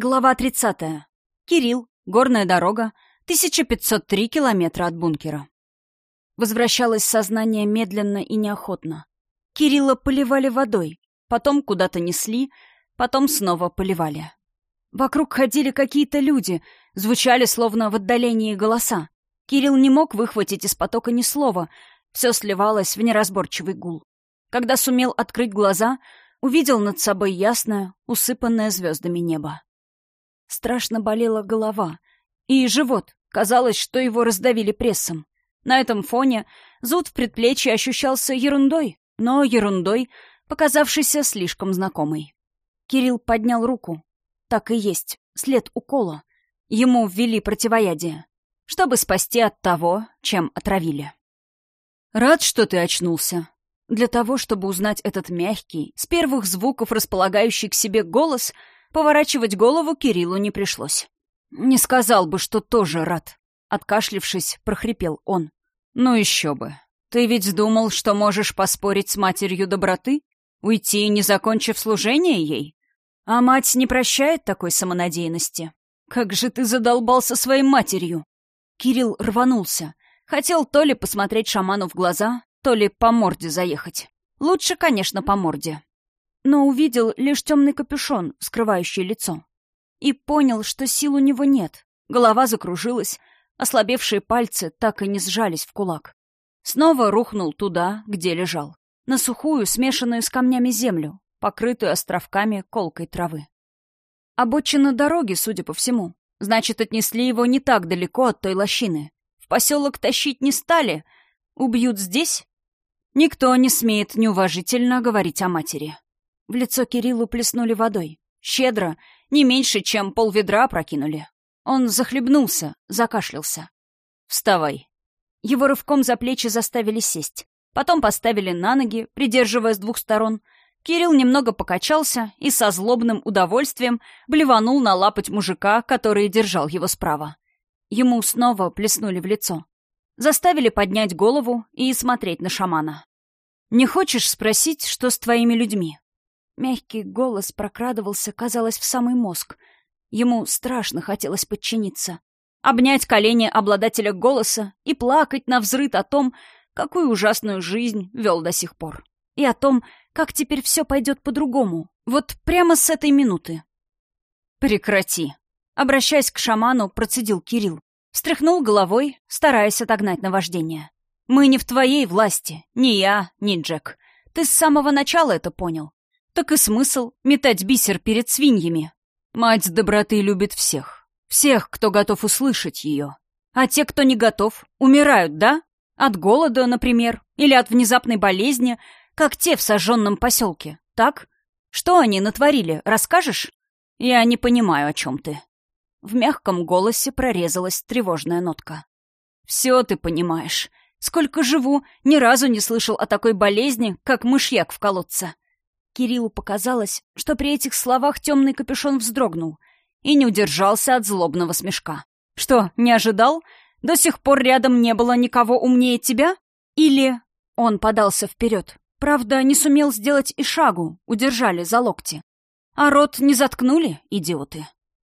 Глава 30. Кирилл. Горная дорога. 1503 километра от бункера. Возвращалось сознание медленно и неохотно. Кирилла поливали водой, потом куда-то несли, потом снова поливали. Вокруг ходили какие-то люди, звучали словно в отдалении голоса. Кирилл не мог выхватить из потока ни слова, все сливалось в неразборчивый гул. Когда сумел открыть глаза, увидел над собой ясное, усыпанное звездами небо. Страшно болела голова. И живот. Казалось, что его раздавили прессом. На этом фоне зуд в предплечье ощущался ерундой, но ерундой, показавшейся слишком знакомой. Кирилл поднял руку. Так и есть, след укола. Ему ввели противоядие, чтобы спасти от того, чем отравили. «Рад, что ты очнулся», для того, чтобы узнать этот мягкий, с первых звуков располагающий к себе голос, Поворачивать голову Кириллу не пришлось. «Не сказал бы, что тоже рад», — откашлившись, прохрипел он. «Ну еще бы. Ты ведь думал, что можешь поспорить с матерью доброты? Уйти, не закончив служение ей? А мать не прощает такой самонадеянности. Как же ты задолбался своей матерью!» Кирилл рванулся. Хотел то ли посмотреть шаману в глаза, то ли по морде заехать. Лучше, конечно, по морде но увидел лишь темный капюшон, скрывающий лицо. И понял, что сил у него нет. Голова закружилась, ослабевшие пальцы так и не сжались в кулак. Снова рухнул туда, где лежал. На сухую, смешанную с камнями землю, покрытую островками колкой травы. Обочина дороги, судя по всему. Значит, отнесли его не так далеко от той лощины. В поселок тащить не стали. Убьют здесь? Никто не смеет неуважительно говорить о матери. В лицо Кириллу плеснули водой. Щедро, не меньше, чем полведра прокинули. Он захлебнулся, закашлялся. «Вставай». Его рывком за плечи заставили сесть. Потом поставили на ноги, придерживая с двух сторон. Кирилл немного покачался и со злобным удовольствием блеванул на лапоть мужика, который держал его справа. Ему снова плеснули в лицо. Заставили поднять голову и смотреть на шамана. «Не хочешь спросить, что с твоими людьми?» Мягкий голос прокрадывался, казалось, в самый мозг. Ему страшно хотелось подчиниться. Обнять колени обладателя голоса и плакать на взрыд о том, какую ужасную жизнь вел до сих пор. И о том, как теперь все пойдет по-другому. Вот прямо с этой минуты. «Прекрати!» Обращаясь к шаману, процедил Кирилл. Встряхнул головой, стараясь отогнать наваждение. «Мы не в твоей власти. Ни я, ни Джек. Ты с самого начала это понял. Так и смысл метать бисер перед свиньями. Мать доброты любит всех. Всех, кто готов услышать ее. А те, кто не готов, умирают, да? От голода, например, или от внезапной болезни, как те в сожженном поселке, так? Что они натворили, расскажешь? Я не понимаю, о чем ты. В мягком голосе прорезалась тревожная нотка. Все ты понимаешь. Сколько живу, ни разу не слышал о такой болезни, как мышьяк в колодце. Кириллу показалось, что при этих словах темный капюшон вздрогнул и не удержался от злобного смешка. «Что, не ожидал? До сих пор рядом не было никого умнее тебя? Или...» Он подался вперед. Правда, не сумел сделать и шагу, удержали за локти. А рот не заткнули, идиоты.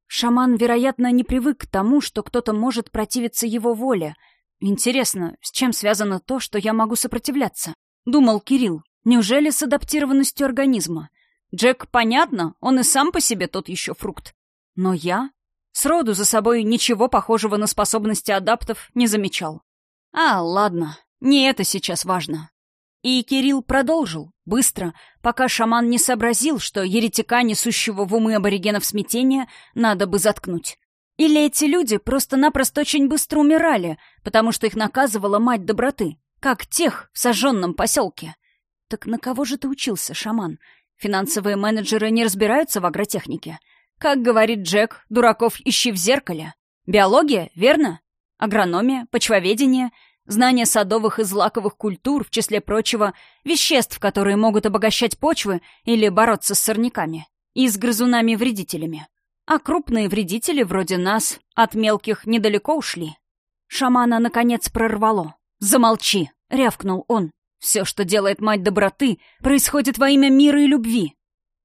Шаман, вероятно, не привык к тому, что кто-то может противиться его воле. Интересно, с чем связано то, что я могу сопротивляться? Думал Кирилл, Неужели с адаптированностью организма? Джек, понятно, он и сам по себе тот еще фрукт. Но я сроду за собой ничего похожего на способности адаптов не замечал. А, ладно, не это сейчас важно. И Кирилл продолжил, быстро, пока шаман не сообразил, что еретика, несущего в умы аборигенов смятения, надо бы заткнуть. Или эти люди просто-напросто очень быстро умирали, потому что их наказывала мать доброты, как тех в сожженном поселке. Так на кого же ты учился, шаман? Финансовые менеджеры не разбираются в агротехнике. Как говорит Джек, дураков ищи в зеркале. Биология, верно? Агрономия, почвоведение, знание садовых и злаковых культур, в числе прочего, веществ, которые могут обогащать почвы или бороться с сорняками. И с грызунами-вредителями. А крупные вредители, вроде нас, от мелких недалеко ушли. Шамана, наконец, прорвало. «Замолчи!» — рявкнул он. Все, что делает мать доброты, происходит во имя мира и любви.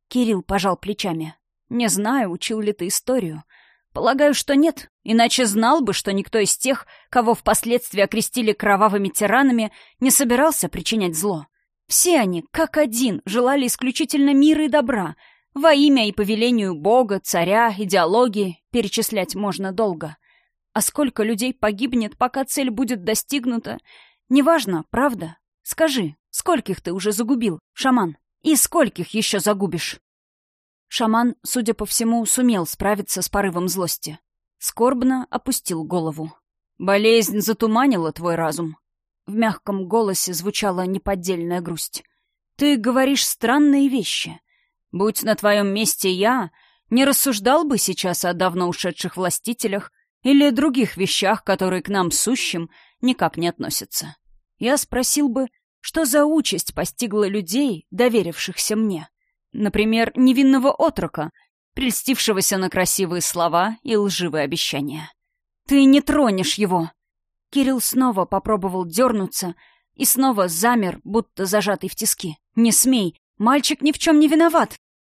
Кирилл пожал плечами. Не знаю, учил ли ты историю. Полагаю, что нет, иначе знал бы, что никто из тех, кого впоследствии окрестили кровавыми тиранами, не собирался причинять зло. Все они, как один, желали исключительно мира и добра, во имя и по велению Бога, царя, идеологии, перечислять можно долго. А сколько людей погибнет, пока цель будет достигнута, неважно, правда? Скажи, скольких ты уже загубил, шаман? И скольких еще загубишь? Шаман, судя по всему, сумел справиться с порывом злости. Скорбно опустил голову. «Болезнь затуманила твой разум». В мягком голосе звучала неподдельная грусть. «Ты говоришь странные вещи. Будь на твоем месте я, не рассуждал бы сейчас о давно ушедших властителях или других вещах, которые к нам сущим никак не относятся. Я спросил бы, что за участь постигла людей, доверившихся мне. Например, невинного отрока, прельстившегося на красивые слова и лживые обещания. «Ты не тронешь его!» Кирилл снова попробовал дернуться и снова замер, будто зажатый в тиски. «Не смей! Мальчик ни в чем не виноват!»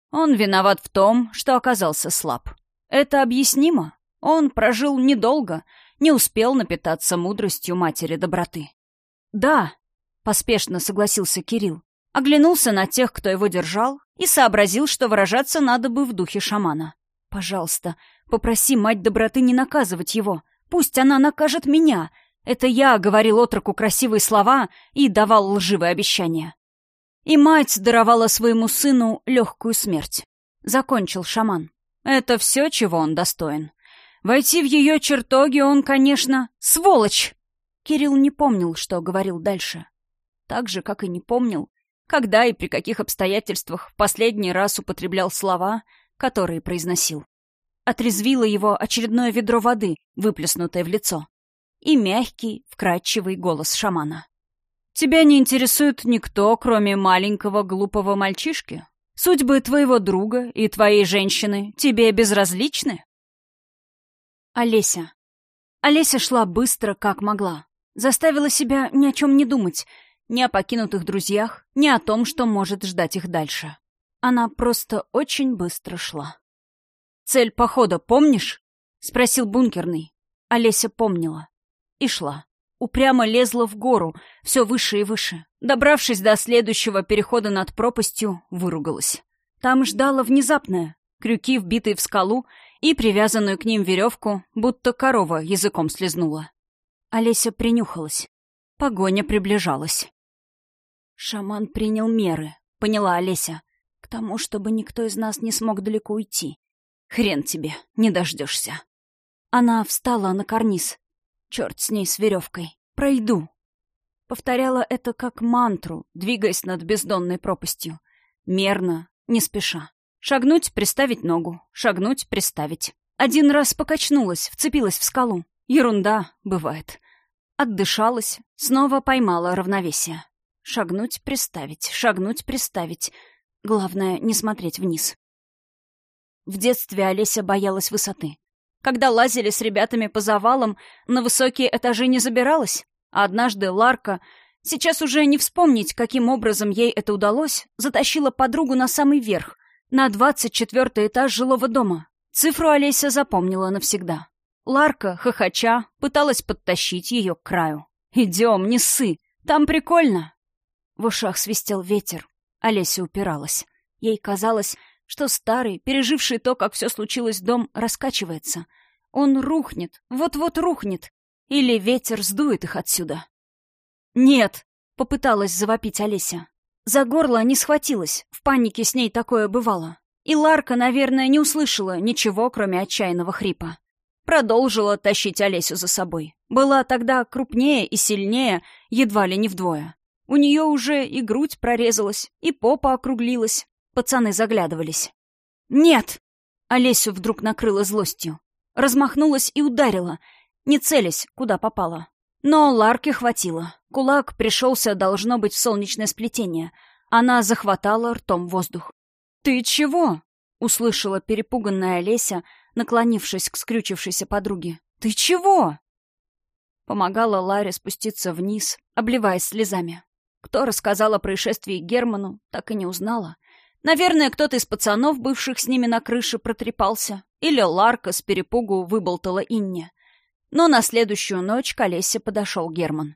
Он виноват в том, что оказался слаб. Это объяснимо. Он прожил недолго, не успел напитаться мудростью матери доброты. «Да», — поспешно согласился Кирилл, оглянулся на тех, кто его держал, и сообразил, что выражаться надо бы в духе шамана. «Пожалуйста, попроси мать доброты не наказывать его. Пусть она накажет меня. Это я говорил отроку красивые слова и давал лживые обещания». И мать даровала своему сыну легкую смерть. Закончил шаман. Это все, чего он достоин. Войти в ее чертоги он, конечно, сволочь! Кирилл не помнил, что говорил дальше. Так же, как и не помнил, когда и при каких обстоятельствах в последний раз употреблял слова, которые произносил. Отрезвило его очередное ведро воды, выплеснутое в лицо. И мягкий, вкрадчивый голос шамана. «Тебя не интересует никто, кроме маленького глупого мальчишки? Судьбы твоего друга и твоей женщины тебе безразличны?» Олеся. Олеся шла быстро, как могла. Заставила себя ни о чем не думать — ни о покинутых друзьях, ни о том, что может ждать их дальше. Она просто очень быстро шла. «Цель похода помнишь?» — спросил бункерный. Олеся помнила. И шла. Упрямо лезла в гору, все выше и выше. Добравшись до следующего перехода над пропастью, выругалась. Там ждала внезапное. Крюки, вбитые в скалу, и привязанную к ним веревку, будто корова языком слезнула. Олеся принюхалась. Погоня приближалась. «Шаман принял меры», — поняла Олеся. «К тому, чтобы никто из нас не смог далеко уйти. Хрен тебе, не дождешься». Она встала на карниз. Черт с ней, с веревкой. Пройду. Повторяла это как мантру, двигаясь над бездонной пропастью. Мерно, не спеша. Шагнуть, приставить ногу. Шагнуть, приставить. Один раз покачнулась, вцепилась в скалу. Ерунда, бывает. Отдышалась, снова поймала равновесие. Шагнуть, приставить, шагнуть, приставить. Главное, не смотреть вниз. В детстве Олеся боялась высоты. Когда лазили с ребятами по завалам, на высокие этажи не забиралась. А однажды Ларка, сейчас уже не вспомнить, каким образом ей это удалось, затащила подругу на самый верх, на двадцать четвертый этаж жилого дома. Цифру Олеся запомнила навсегда. Ларка, хохоча, пыталась подтащить ее к краю. «Идем, не ссы, там прикольно!» В ушах свистел ветер. Олеся упиралась. Ей казалось, что старый, переживший то, как все случилось дом, раскачивается. Он рухнет, вот-вот рухнет. Или ветер сдует их отсюда. «Нет!» — попыталась завопить Олеся. За горло не схватилась, в панике с ней такое бывало. И Ларка, наверное, не услышала ничего, кроме отчаянного хрипа. Продолжила тащить Олесю за собой. Была тогда крупнее и сильнее, едва ли не вдвое. У нее уже и грудь прорезалась, и попа округлилась. Пацаны заглядывались. «Нет!» Олесю вдруг накрыла злостью. Размахнулась и ударила, не целясь, куда попала. Но Ларке хватило. Кулак пришелся, должно быть, в солнечное сплетение. Она захватала ртом воздух. «Ты чего?» — услышала перепуганная Олеся, наклонившись к скрючившейся подруге. «Ты чего?» Помогала Ларе спуститься вниз, обливаясь слезами. Кто рассказал о происшествии Герману, так и не узнала. Наверное, кто-то из пацанов, бывших с ними на крыше, протрепался. Или Ларка с перепугу выболтала Инне. Но на следующую ночь к Олесе подошел Герман.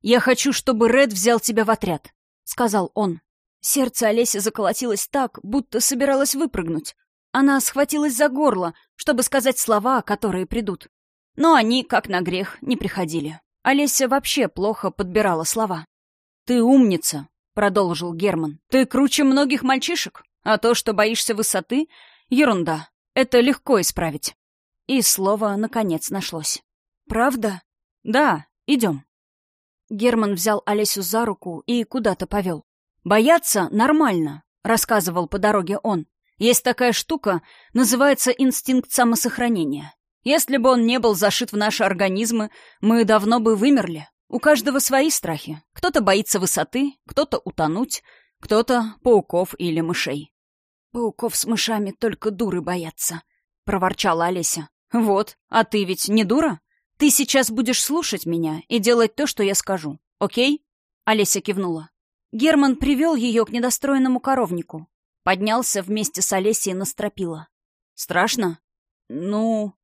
«Я хочу, чтобы Ред взял тебя в отряд», — сказал он. Сердце Олеси заколотилось так, будто собиралась выпрыгнуть. Она схватилась за горло, чтобы сказать слова, которые придут. Но они, как на грех, не приходили. Олеся вообще плохо подбирала слова. «Ты умница», — продолжил Герман. «Ты круче многих мальчишек, а то, что боишься высоты — ерунда. Это легко исправить». И слово, наконец, нашлось. «Правда?» «Да, идем». Герман взял Олесю за руку и куда-то повел. «Бояться нормально», — рассказывал по дороге он. «Есть такая штука, называется инстинкт самосохранения. Если бы он не был зашит в наши организмы, мы давно бы вымерли. У каждого свои страхи. Кто-то боится высоты, кто-то утонуть, кто-то пауков или мышей». «Пауков с мышами только дуры боятся», — проворчала Олеся. «Вот, а ты ведь не дура?» «Ты сейчас будешь слушать меня и делать то, что я скажу, окей?» Олеся кивнула. Герман привел ее к недостроенному коровнику. Поднялся вместе с Олесей на стропила. «Страшно?» «Ну...»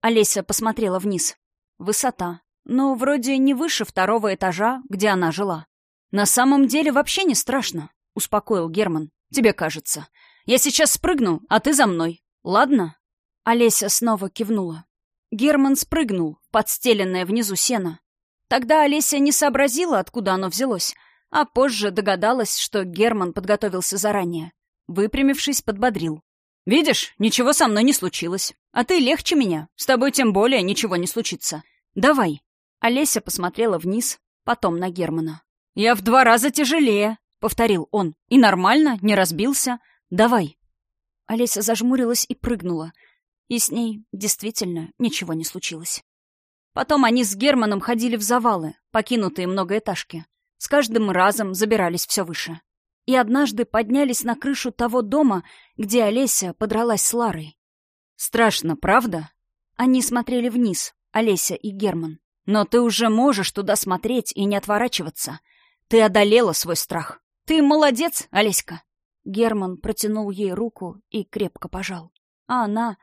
Олеся посмотрела вниз. «Высота. Но вроде не выше второго этажа, где она жила. На самом деле вообще не страшно», — успокоил Герман. «Тебе кажется. Я сейчас спрыгну, а ты за мной. Ладно?» Олеся снова кивнула. Герман спрыгнул, подстеленное внизу сено. Тогда Олеся не сообразила, откуда оно взялось, а позже догадалась, что Герман подготовился заранее. Выпрямившись, подбодрил. «Видишь, ничего со мной не случилось. А ты легче меня. С тобой тем более ничего не случится. Давай». Олеся посмотрела вниз, потом на Германа. «Я в два раза тяжелее», — повторил он. «И нормально, не разбился. Давай». Олеся зажмурилась и прыгнула — и с ней действительно ничего не случилось. Потом они с Германом ходили в завалы, покинутые многоэтажки. С каждым разом забирались все выше. И однажды поднялись на крышу того дома, где Олеся подралась с Ларой. Страшно, правда? Они смотрели вниз, Олеся и Герман. Но ты уже можешь туда смотреть и не отворачиваться. Ты одолела свой страх. Ты молодец, Олеська. Герман протянул ей руку и крепко пожал. А она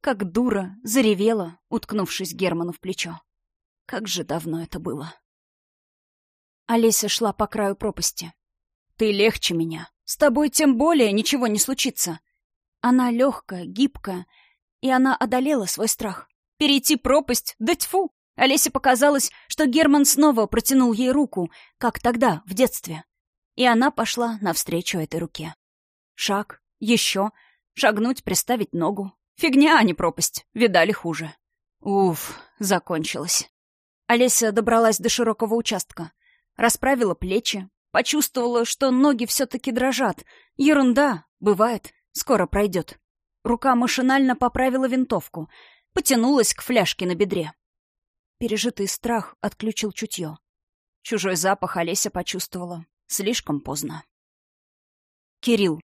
как дура, заревела, уткнувшись Герману в плечо. Как же давно это было. Олеся шла по краю пропасти. «Ты легче меня. С тобой тем более ничего не случится». Она легкая, гибкая, и она одолела свой страх. Перейти пропасть? Да тьфу! Олесе показалось, что Герман снова протянул ей руку, как тогда, в детстве. И она пошла навстречу этой руке. Шаг, еще, шагнуть, приставить ногу, Фигня, а не пропасть. Видали хуже. Уф, закончилось. Олеся добралась до широкого участка. Расправила плечи. Почувствовала, что ноги все-таки дрожат. Ерунда, бывает, скоро пройдет. Рука машинально поправила винтовку. Потянулась к фляжке на бедре. Пережитый страх отключил чутье. Чужой запах Олеся почувствовала. Слишком поздно. Кирилл.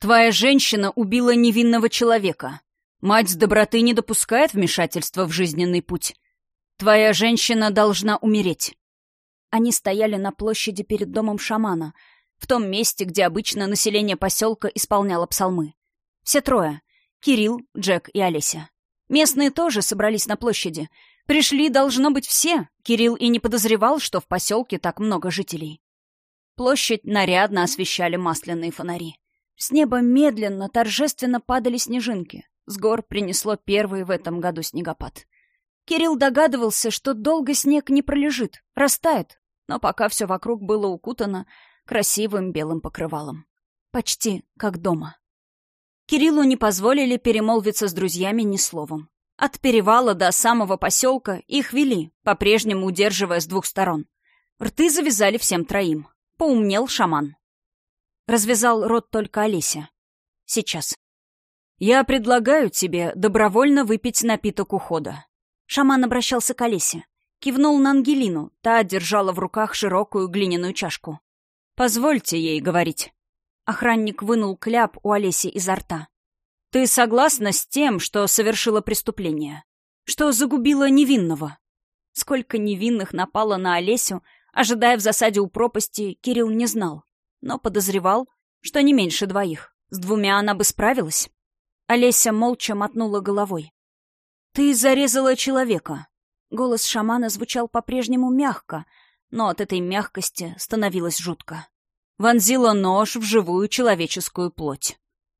Твоя женщина убила невинного человека. Мать с доброты не допускает вмешательства в жизненный путь. Твоя женщина должна умереть. Они стояли на площади перед домом шамана, в том месте, где обычно население поселка исполняло псалмы. Все трое — Кирилл, Джек и Олеся. Местные тоже собрались на площади. Пришли, должно быть, все. Кирилл и не подозревал, что в поселке так много жителей. Площадь нарядно освещали масляные фонари. С неба медленно, торжественно падали снежинки. С гор принесло первый в этом году снегопад. Кирилл догадывался, что долго снег не пролежит, растает, но пока все вокруг было укутано красивым белым покрывалом. Почти как дома. Кириллу не позволили перемолвиться с друзьями ни словом. От перевала до самого поселка их вели, по-прежнему удерживая с двух сторон. Рты завязали всем троим. Поумнел шаман. Развязал рот только Олеся. Сейчас. «Я предлагаю тебе добровольно выпить напиток ухода». Шаман обращался к Олесе. Кивнул на Ангелину, та держала в руках широкую глиняную чашку. «Позвольте ей говорить». Охранник вынул кляп у Олеси изо рта. «Ты согласна с тем, что совершила преступление? Что загубила невинного?» Сколько невинных напало на Олесю, ожидая в засаде у пропасти, Кирилл не знал, но подозревал, что не меньше двоих. С двумя она бы справилась. Олеся молча мотнула головой. «Ты зарезала человека». Голос шамана звучал по-прежнему мягко, но от этой мягкости становилось жутко. Вонзила нож в живую человеческую плоть.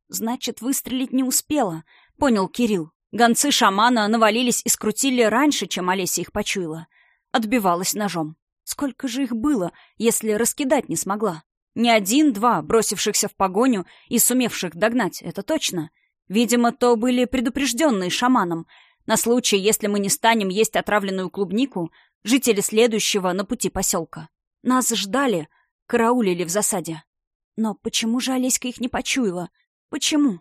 «Значит, выстрелить не успела», — понял Кирилл. Гонцы шамана навалились и скрутили раньше, чем Олеся их почуяла. Отбивалась ножом. Сколько же их было, если раскидать не смогла? Не один-два, бросившихся в погоню и сумевших догнать, это точно. Видимо, то были предупрежденные шаманом. На случай, если мы не станем есть отравленную клубнику, жители следующего на пути поселка. Нас ждали, караулили в засаде. Но почему же Олеська их не почуяла? Почему?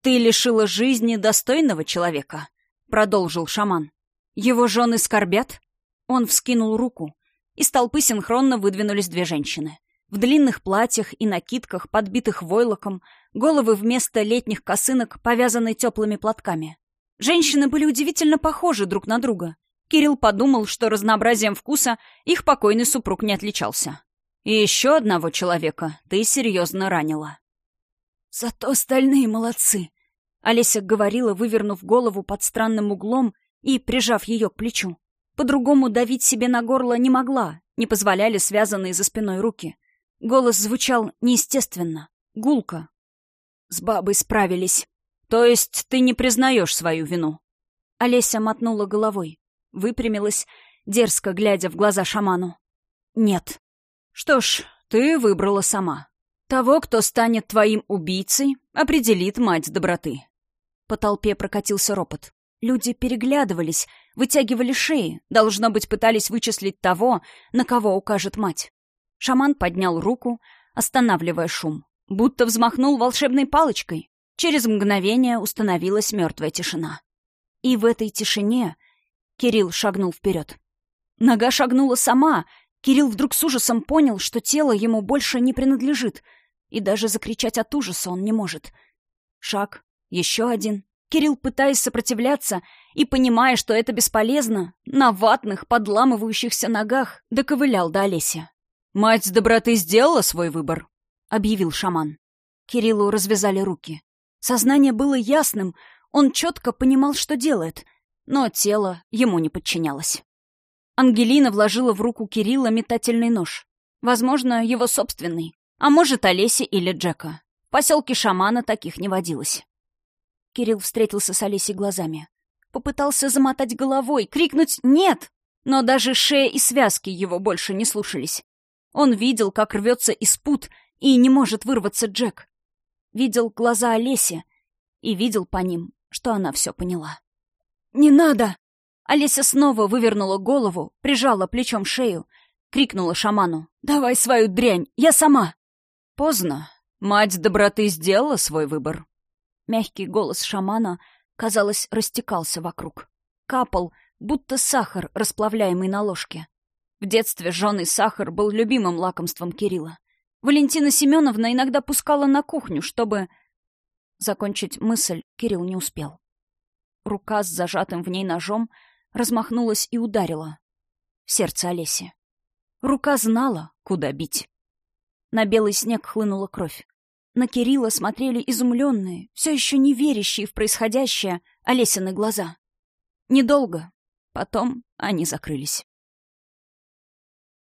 «Ты лишила жизни достойного человека», — продолжил шаман. «Его жены скорбят?» Он вскинул руку. Из толпы синхронно выдвинулись две женщины. В длинных платьях и накидках, подбитых войлоком, головы вместо летних косынок повязаны теплыми платками. Женщины были удивительно похожи друг на друга. Кирилл подумал, что разнообразием вкуса их покойный супруг не отличался. «И еще одного человека ты серьезно ранила». «Зато остальные молодцы», — Олеся говорила, вывернув голову под странным углом и прижав ее к плечу. По-другому давить себе на горло не могла, не позволяли связанные за спиной руки. Голос звучал неестественно, гулко. «С бабой справились. То есть ты не признаешь свою вину?» Олеся мотнула головой, выпрямилась, дерзко глядя в глаза шаману. «Нет». «Что ж, ты выбрала сама. Того, кто станет твоим убийцей, определит мать доброты». По толпе прокатился ропот. Люди переглядывались, вытягивали шеи, должно быть, пытались вычислить того, на кого укажет мать. Шаман поднял руку, останавливая шум, будто взмахнул волшебной палочкой. Через мгновение установилась мертвая тишина. И в этой тишине Кирилл шагнул вперед. Нога шагнула сама. Кирилл вдруг с ужасом понял, что тело ему больше не принадлежит, и даже закричать от ужаса он не может. Шаг, еще один. Кирилл, пытаясь сопротивляться и понимая, что это бесполезно, на ватных, подламывающихся ногах доковылял до Олеси. «Мать доброты сделала свой выбор», — объявил шаман. Кириллу развязали руки. Сознание было ясным, он четко понимал, что делает, но тело ему не подчинялось. Ангелина вложила в руку Кирилла метательный нож. Возможно, его собственный. А может, Олеси или Джека. В поселке шамана таких не водилось. Кирилл встретился с Олесей глазами. Попытался замотать головой, крикнуть «Нет!», но даже шея и связки его больше не слушались. Он видел, как рвется из пут, и не может вырваться Джек. Видел глаза Олеси и видел по ним, что она все поняла. «Не надо!» Олеся снова вывернула голову, прижала плечом шею, крикнула шаману. «Давай свою дрянь, я сама!» Поздно. Мать доброты сделала свой выбор. Мягкий голос шамана, казалось, растекался вокруг. Капал, будто сахар, расплавляемый на ложке. В детстве жженый сахар был любимым лакомством Кирилла. Валентина Семеновна иногда пускала на кухню, чтобы... Закончить мысль Кирилл не успел. Рука с зажатым в ней ножом размахнулась и ударила. В сердце Олеси. Рука знала, куда бить. На белый снег хлынула кровь. На Кирилла смотрели изумленные, все еще не верящие в происходящее Олесины глаза. Недолго. Потом они закрылись.